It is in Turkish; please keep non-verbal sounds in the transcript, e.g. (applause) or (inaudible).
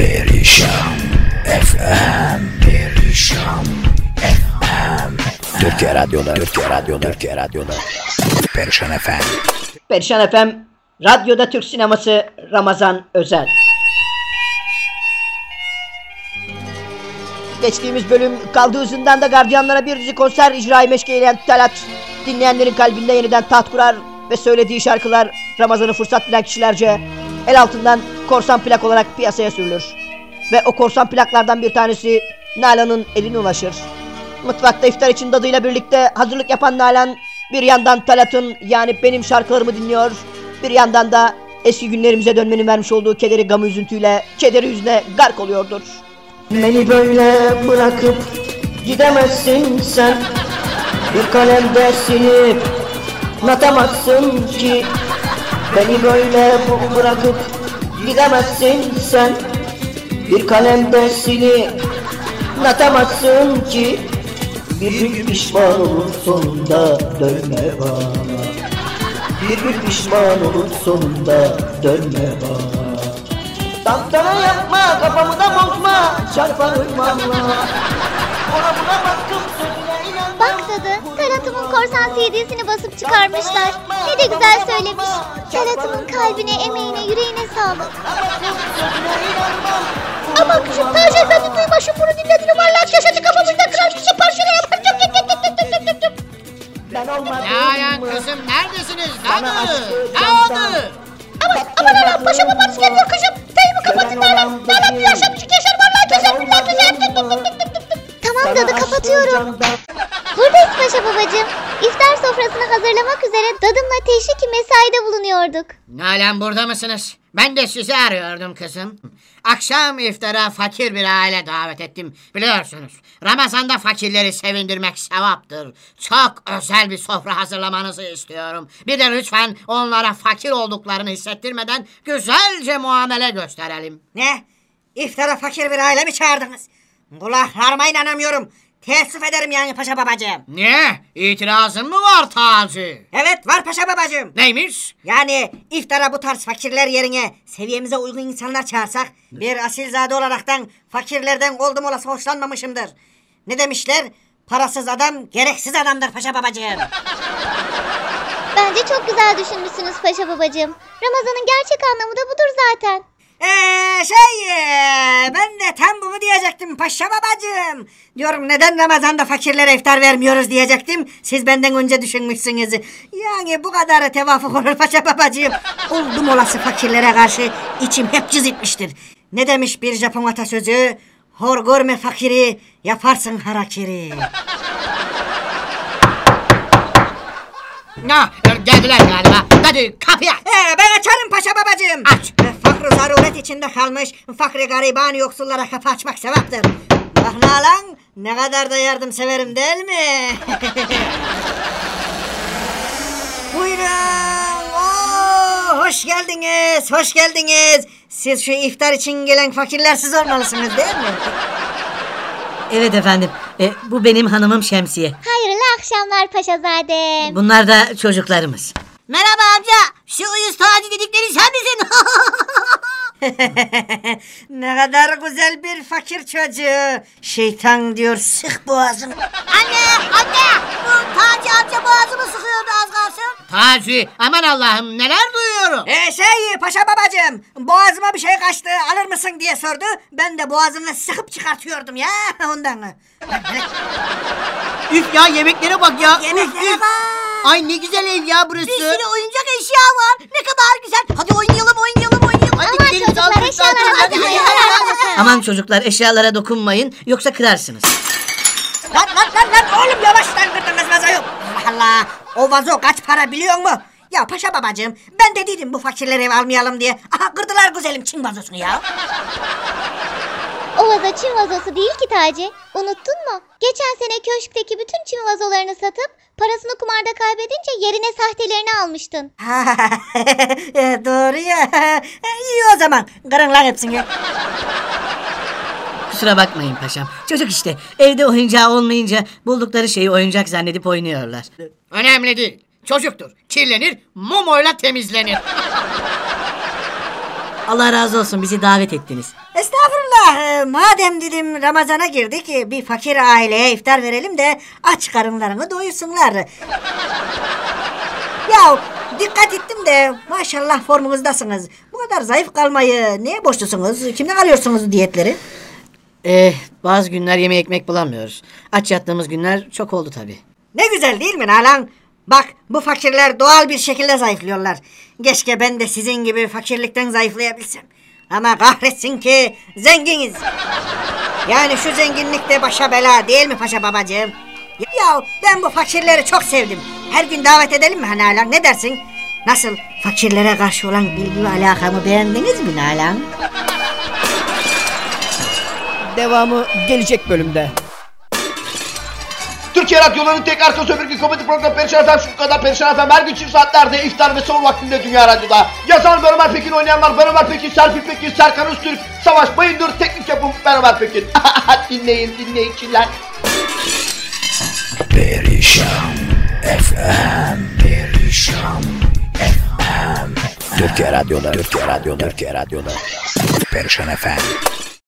Perişan FM Perişan FM Türkiye Radyo'da Türkiye Radyo'da Türkiye Radyo'da Perişan FM Perişan FM, Radyoda Türk Sineması Ramazan Özel. Geçtiğimiz bölüm kaldığı zindanda gardiyanlara bir dizi konser icrayı meşgul eden Talat, dinleyenlerin kalbinde yeniden taht kurar ve söylediği şarkılar Ramazan'ı fırsat bilen kişilerce el altından korsan plak olarak piyasaya sürülür. Ve o korsan plaklardan bir tanesi Nalan'ın eline ulaşır. Mutfakta iftar için dadıyla birlikte hazırlık yapan Nalan bir yandan Talat'ın yani benim şarkılarımı dinliyor. Bir yandan da eski günlerimize dönmenin vermiş olduğu kederi gamı üzüntüyle kederi yüzüne gark oluyordur. Beni böyle bırakıp gidemezsin sen Bir kalemde silip atamazsın ki Beni böyle bırakıp gidemezsin sen. Bir kalemde silip atamazsın ki. Bir gün pişman olur sonunda dönme bana. Bir gün pişman olur sonunda dönme bana. Tantana yapma kafamı da bozma. Çarparım valla. Ona buna baktım korsan CD'sini basıp çıkarmışlar. Ne de güzel söylemiş. Talat'ımın kalbine, emeğine, yüreğine sağlık. Ama küçük Taci Efendi duyma bunu dinledim. Vallahi köşeci kafamızda kırar kişi parçalar yapar. Tüp tüp tüp tüp tüp tüp tüp. Ben olmadım Nalan mı? kızım neredesiniz? Ne oldu? Ne oldu? Aman aman aman paşa babası geliyor kızım. Teyimi kapatın Nalan. Nalan bir yaşamışık yaşar. Vallahi güzel billahi tüp. Tamam dadı kapatıyorum. Paşa babacığım. İftar sofrasını hazırlamak üzere dadımla teşviki mesaide bulunuyorduk. Nalan burada mısınız? Ben de sizi arıyordum kızım. Akşam iftara fakir bir aile davet ettim. Biliyorsunuz Ramazan'da fakirleri sevindirmek sevaptır. Çok özel bir sofra hazırlamanızı istiyorum. Bir de lütfen onlara fakir olduklarını hissettirmeden güzelce muamele gösterelim. Ne? İftara fakir bir aile mi çağırdınız? Kulaklarıma inanamıyorum. Teessüf ederim yani paşa babacığım. Ne? İtirazın mı var Taci? Evet var paşa babacığım. Neymiş? Yani iftara bu tarz fakirler yerine seviyemize uygun insanlar çağırsak bir asilzade olaraktan fakirlerden oldum olası hoşlanmamışımdır. Ne demişler? Parasız adam gereksiz adamdır paşa babacığım. Bence çok güzel düşünmüşsünüz paşa babacığım. Ramazan'ın gerçek anlamı da budur zaten. Eee şey ee, ben de tam bunu diyecektim paşa babacığım. Diyorum neden Ramazan'da fakirlere iftar vermiyoruz diyecektim. Siz benden önce düşünmüşsünüz. Yani bu kadar tevafuk olur paşa babacığım. Oldum olası fakirlere karşı içim hep cız etmiştir. Ne demiş bir Japon atasözü? Hor görme fakiri yaparsın harakiri. Ne? Geldiler galiba. Hadi kapıyı aç. Ee, ben açarım paşa babacığım. Aç. Fakr zaruret içinde kalmış fakri gariban yoksullara kapı açmak sevaptır. Bak Nalan ne kadar da yardım severim değil mi? (laughs) Buyurun. Oo, hoş geldiniz, hoş geldiniz. Siz şu iftar için gelen fakirler siz olmalısınız değil mi? Evet efendim. E, bu benim hanımım Şemsiye. Hayırlı akşamlar paşazadem. Bunlar da çocuklarımız. Merhaba amca. Şu uyuz tacı dedikleri sen misin? Ne kadar güzel bir fakir çocuğu. Şeytan diyor sık boğazını. Anne! Anne! Bu Taci amca boğazımı sıkıyordu az kalsın. Taci! Aman Allah'ım neler duyuyorum. Ee, şey paşa babacığım boğazıma bir şey kaçtı alır mısın diye sordu. Ben de boğazımla sıkıp çıkartıyordum ya ondan. Üf ya yemeklere bak ya. Yemeklere bak. Ay ne güzel ev ya burası. Bir sürü oyuncak eşya var. Ne kadar güzel. Hadi oynayalım oynayalım hadi hadi. hadi. Aman çocuklar eşyalara dokunmayın yoksa kırarsınız. Lan lan lan lan oğlum yavaştan kırdınız vazoyu. Allah Allah. O vazo kaç para biliyor musun? Ya paşa babacığım ben de dedim bu fakirleri ev almayalım diye. Aha kırdılar güzelim Çin vazosunu ya. O vazo Çin vazosu değil ki Taci. Unuttun mu? Geçen sene köşkteki bütün Çin vazolarını satıp parasını kumarda kaybedince yerine sahtelerini almıştın. (laughs) E, Doğru ya. İyi o zaman. Kırın lan hepsini. Kusura bakmayın paşam. Çocuk işte evde oyuncağı olmayınca buldukları şeyi oyuncak zannedip oynuyorlar. Önemli değil. Çocuktur. Kirlenir, mumoyla temizlenir. Allah razı olsun bizi davet ettiniz. E, madem dedim Ramazan'a girdik e, bir fakir aileye iftar verelim de aç karınlarını doyursunlar. (laughs) ya dikkat ettim de maşallah formunuzdasınız. Bu kadar zayıf kalmayı neye borçlusunuz? Kimden alıyorsunuz diyetleri? Eh, bazı günler yeme ekmek bulamıyoruz. Aç yattığımız günler çok oldu tabii. Ne güzel değil mi Nalan? Bak bu fakirler doğal bir şekilde zayıflıyorlar. Keşke ben de sizin gibi fakirlikten zayıflayabilsem. Ama kahretsin ki zenginiz. Yani şu zenginlik de başa bela değil mi paşa babacığım? Ya ben bu fakirleri çok sevdim. Her gün davet edelim mi ha Nalan? Ne dersin? Nasıl fakirlere karşı olan bilgi ve alakamı beğendiniz mi Nalan? Devamı gelecek bölümde. Türkiye Radyoları'nın tek arka sömürge komedi programı Perişan Efem şu kadar Perişan Efem her gün çift saatlerde iftar ve son vaktinde Dünya Radyo'da. Yazan Ömer Pekin oynayanlar Ömer Pekin, Serpil Pekin, Serkan Öztürk, Savaş Bayındır, teknik yapım Ömer Pekin. (laughs) dinleyin dinleyiciler. Perişan FM Perişan FM Türkiye Radyoları Türkiye Radyoları Türkiye Radyoları Perişan FM